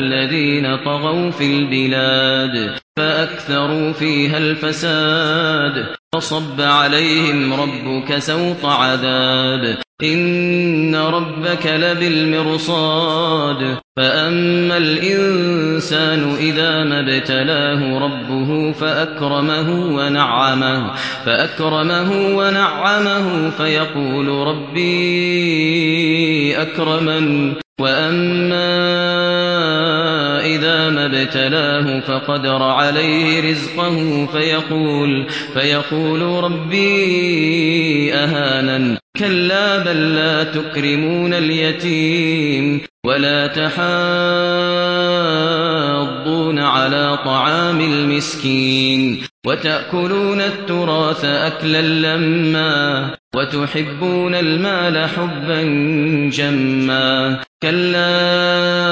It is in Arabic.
الذين طغوا في البلاد فأكثروا فيها الفساد. فصب عليهم ربك سوط عذاب. إن ربك لبالمرصاد. فأما الإنسان إذا ما ابتلاه ربه فأكرمه ونعمه فأكرمه ونعمه فيقول ربي أكرمن. وأما ابتلاه فقدر عليه رزقه فيقول فيقول ربي أهانا كلا بل لا تكرمون اليتيم ولا تحاضون على طعام المسكين وتأكلون التراث أكلا لما وتحبون المال حبا جما. كلا